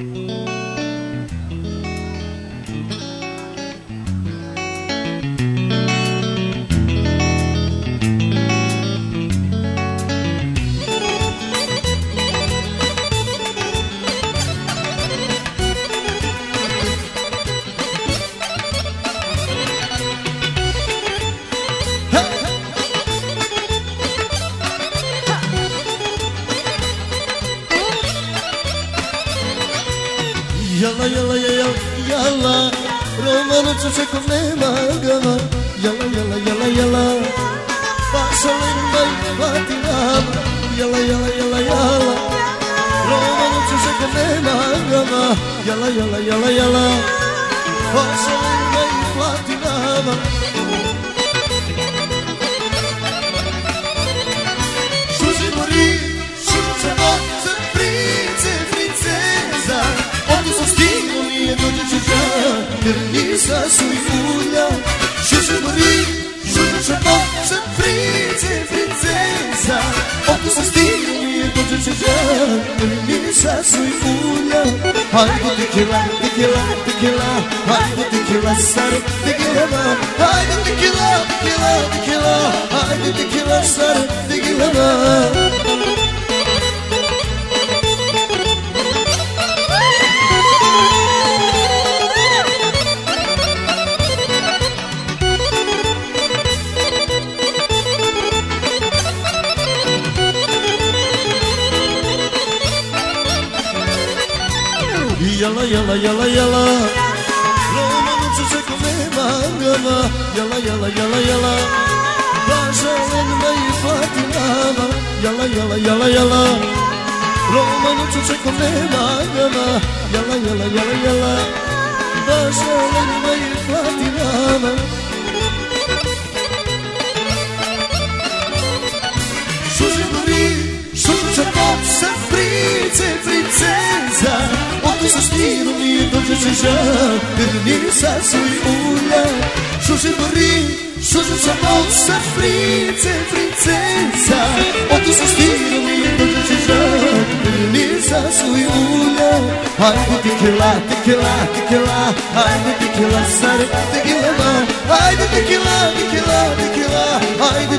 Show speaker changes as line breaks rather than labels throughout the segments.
Música Jala jala jala jala Romano čočekom nema gama Jala jala jala jala Pašalina i platinama Jala jala jala jala Romano čočekom nema gama Jala jala jala jala Pašalina i platinama Šuži uçacak Ünlü sensin uyan Haydi dikila dikila dikila Haydi dikila sarıp dikila Haydi dikila dikila dikila Haydi dikila sarıp dikila Jala jala jala jala Romanın çiçek mangama Yala yala yala yala Başarılma ifatinama Yala yala yala yala Romanın çiçek mangama Yala yala yala yala Başarılma ifatinama Suži gori, suže se price, princeza nije dođe će žal Jer nisa su i ulja? Suži gori, suže se price, princeza Ovdje sa stirom nije dođe će žal Jer nisa su i ulja? Hajde tekila, tekila, tekila Hajde tekila, stare, tekila Hajde tekila, tekila, tekila Hajde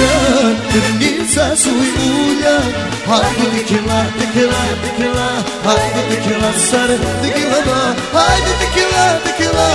جان النساء سويويا هايدو دكلا دكلا دكلا هايدو دكلا السر دكلا هايدو دكلا دكلا